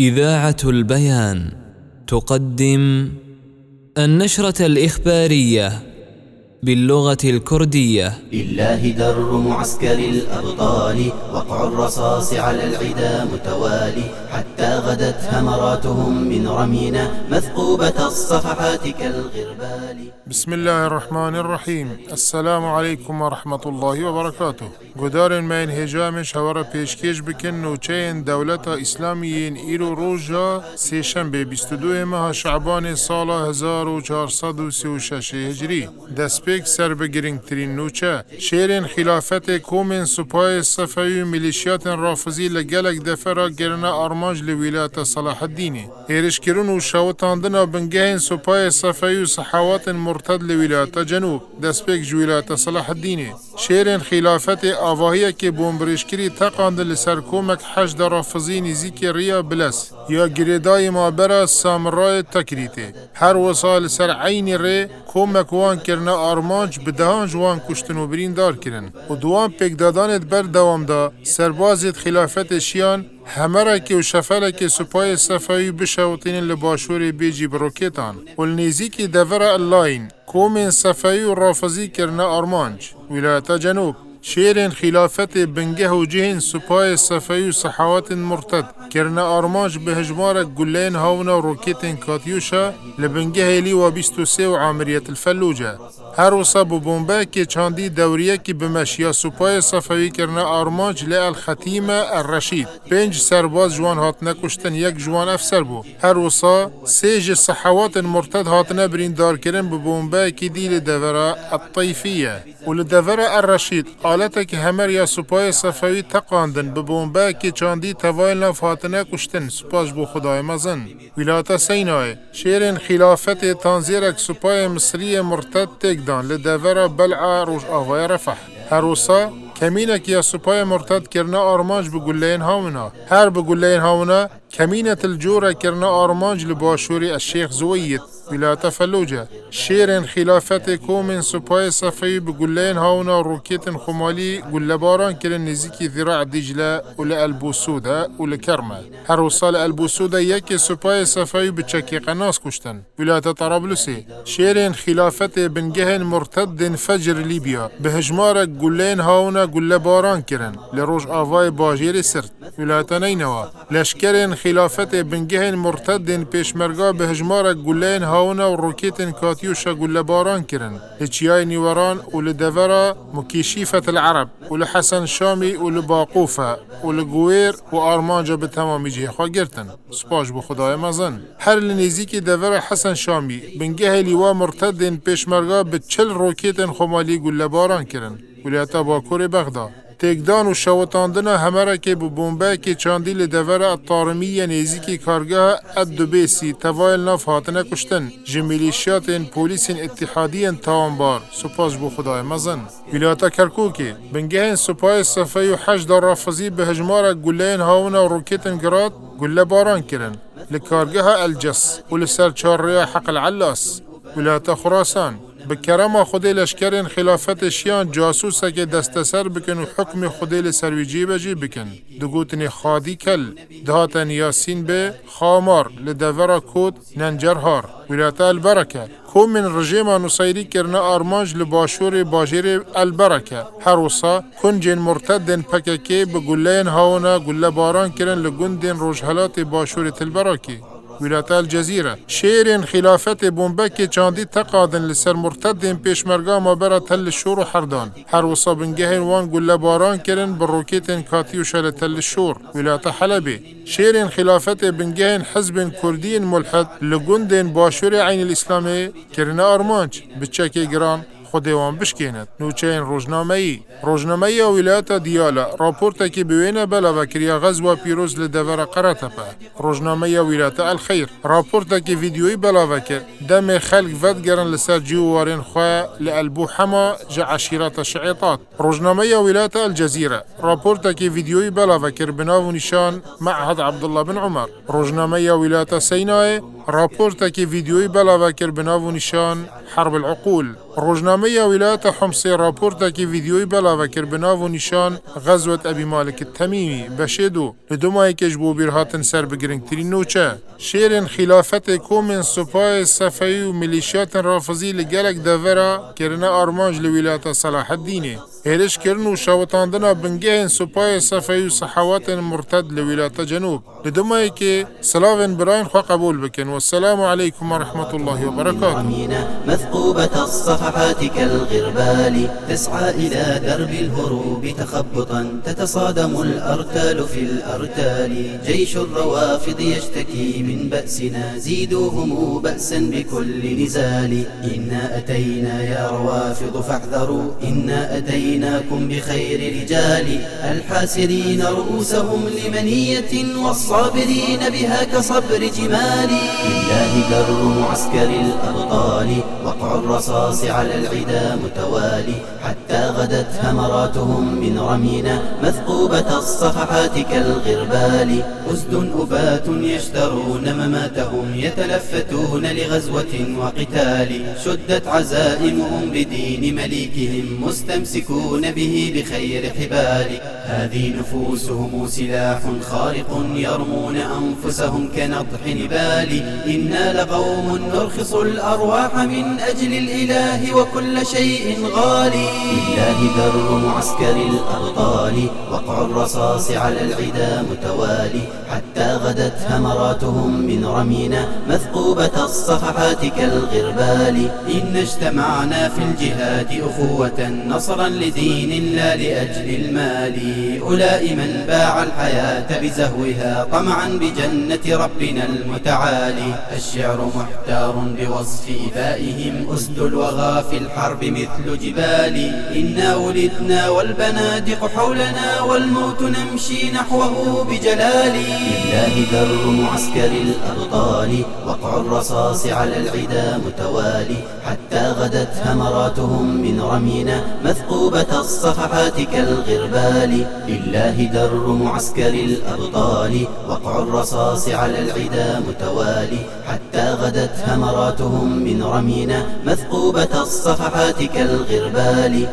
إذاعة البيان تقدم النشرة الإخبارية. باللغة الكردية. لله در معسكر الأبطال وقع الرصاص على العدا متوالي. حتى غدت همراتهم من رمينا مثقوبة الصفحات كالغربال. بسم الله الرحمن الرحيم. السلام عليكم ورحمة الله وبركاته. قدار ما هجام شوار پیشکش بکن نوچین دولت اسلامیین ایرو روژا سیشنبه 22 ماه شعبان سال 1436 هجری. دست پیک سر بگرینگ ترین نوچه شیرین خلافت کومن سپاه صفوی و ملیشیات رافضی لگلک دفرا گرنه آرماج لولایت صلاح الدینی ایرش کرون و شوتاندنا بنگهین سپاه صفوی و صحوات مرتد لولایت جنوب دست پیک جولایت صلاح الدینی شیرین خلافت آواهی که بومبرشکری تقاند لسر کومک حشد رافضی نزیک ریا بلس یا گریدای مابرا سامرای تکریته. هر وصال سر عین ری کومک وان کرنا آرمانج بدهان جوان کشتن و برین دار کرن. و دوام دا. سربازت خلافت شیان همرکی و شفلکی سپای صفایی بشوتین لباشور بیجی بروکیتان و النیزیکی دور اللاین کومن صفایی و رافضی کرنا آرمانج ولایت جنوب. شیرین خلافت بنگه و جهن سپای صفایی و صحوات مرتد. کرنا آرماج به هجمار گلین هاونا و روکیتین کاتیوشا لبنگه هیلی و 23 و عامریت الفلوجه. هر وصا بومبا که چاندی دوریه که بمشیا سپای صفوی کرنا آرماج لی الختیمه الرشید. پنج سرباز جوان هات نکشتن یک جوان افسر بو. هر وصا سیج صحوات مرتد هات نبرین دار کرن بومبا که دی لدورا الطیفیه. و لدورا الرشید آلتا که همر یا سپای صفوی تقاندن بومبا که چاندی توایل نف هات نکشتن سپاش بو خدای مزن. ولایت سینای شیرین خلافت تانزیرک سپای مصری مرتد تکدان لدورا بلعا روش آوای رفح. هروسا کمینک یا سپای مرتد کرنا آرمانج بگلین هاونا. هر بگلین هاونا كمينة الجورة كرنا أرمانج لباشوري الشيخ زويد ولاية فلوجة شيرين خلافة كومن سباي صفي بقولين هاونا روكيت خمالي قل باران كرن نزيكي ذراع دجلة ولا البوسودة ولا كرمة. هر وصال البوسودة يكي سباي صفي بتشكي قناص كشتن. ولاية طرابلسي شيرين خلافة بنجهن مرتد فجر ليبيا. بهجمارة قولين هاونا قل باران كرن. لروج آفاي باجيري سرت. ولاية نينوا لشكرين خلافت بنگهن مرتدن پیشمرگا به هجمار گلین هاونا و روکیتن کاتیوشا گل باران کرن لچیای نیوران و لدورا مکیشیفت العرب و لحسن شامی و لباقوفه و لگویر و آرمانجا به تمامی جه خواه گرتن سپاش بو خدای مزن هر لنزیکی دور حسن شامی بنگه لیوا مرتدن پیشمرگا به چل روکیتن خمالی گل باران کرن باکور بغداد تکدان و شوتاندنا همه که بو بومبه که چاندی لدور الطارمی نزیکی کارگاه ادوبیسی توایل ناف هاتنه کشتن جمیلیشیات پولیس اتحادی تاوانبار. سپاس بو خدای مزن ولایت کرکوکی بنگهن سپاه صفه و حشد رافضی به هجمار گلین هاونا و روکیتن گراد گله باران کرن. لکارگاه الجس و لسر چار حق العلاس ولایت خراسان به کرم خودی لشکرین خلافت شیان جاسوسه که دست سر بکن و حکم خودی لسرویجی بجی بکن. دگوتنی خادی کل. دهاتن یاسین به خامار. لدورا کود ننجرهار. ولایت البرکه. کو من رژیم نصیری کرنا آرمانج لباشور باجیر البرکه. هر وصا کنجن مرتدن پککی به گلین هاونا گله باران کرن لگندن روجهلات باشور تلبراکی. ولاية الجزيرة شيرين خلافت بومبك چاندي تقادن لسر مرتدين پیشمرگا ما برا تل الشور و حردان. هر وصا بنگهن وان قل باران كرن بالروكيتين كاتيوشا لتل الشور ولاية حلبي شيرين خلافت بنگهن حزب كردين ملحد لگندن باشور عين الإسلامي كرنا أرمانج بچكي گران دیالا راپورت که بوینه بلا وکریا غزو پیروز لدور قرطبه روزنامه ولایت الخیر راپورت که ویدیویی بلا وکر دم خلق ود گرن لسر جوارین خوا لالبو حما جا عشیرات شعیطات روزنامه ولایت الجزیره راپورت که ویدیویی بلا وکر بناو نشان معهد عبدالله بن عمر روزنامه ولایت سینای راپۆرتێکی ڤیددیۆی بەلاوە کرد بناو و نیشان حرب العقول. ویلایەتە حمسێ راپۆرتێکی ڤیددیۆی بەلاوە کرد بناو و نیشان غەزوت ئەبی مالکت تەمیمی بەشێد و لە دومایکێش بۆ بیرهاتن سەر بگرنگترین نوچە شێرن خلافەتێ کۆمن سوپای سەفەی و میلیشیاتن ڕافزی لە گەلک دەڤرا کردنە ئارمانج لە ویلاتە سەلاحەدینێ هێرشکردن و و سەحەواتن مرتد لە ویلاتە جەنوب لە دومایکێ سلاوێن براین خوا قبول بکەن والسلام عليكم ورحمة الله وبركاته. مثقوبة الصفحات كالغربال تسعى إلى درب الهروب تخبطا تتصادم الأرتال في الأرتال. جيش الروافض يشتكي من بأسنا زيدوهم بأسا بكل نزال. إنا أتينا يا روافض فاحذروا إنا أتيناكم بخير رجال. الحاسرين رؤوسهم لمنية والصابرين بها كصبر جمال لله در معسكر الأبطال وقع الرصاص على العدا متوالي. حتى غدت همراتهم من رمينا مثقوبة الصفحات كالغربال. أسد أبات يشترون مماتهم يتلفتون لغزوة وقتال. شدت عزائمهم بدين مليكهم مستمسكون به بخير حبال. هذه نفوسهم سلاح خارق يرمون أنفسهم كنضح نبال إنا لقوم نرخص الأرواح من أجل الإله وكل شيء غالي. لله در معسكر الأبطال وقع الرصاص على العدا متوالي. حتى غدت همراتهم من رمينا مثقوبة الصفحات كالغربال. إن اجتمعنا في الجهاد أخوة نصرا لدين لا لأجل المال. أولئك من باع الحياة بزهوها طمعا بجنة ربنا المتعالي. الشعر محتار بوصف إبائهم أسد الوغى في الحرب مثل جبال. إنا ولدنا والبنادق حولنا والموت نمشي نحوه بجلال. لله در معسكر الأبطال وقع الرصاص على العدا متوالي حتى غدت همراتهم من رمينا مثقوبة الصفحات كالغربال. لله در معسكر الأبطال وقع الرصاص على العدا متوالي حتى غدت همراتهم من رمينا مثقوبة الصفحات كالغربال.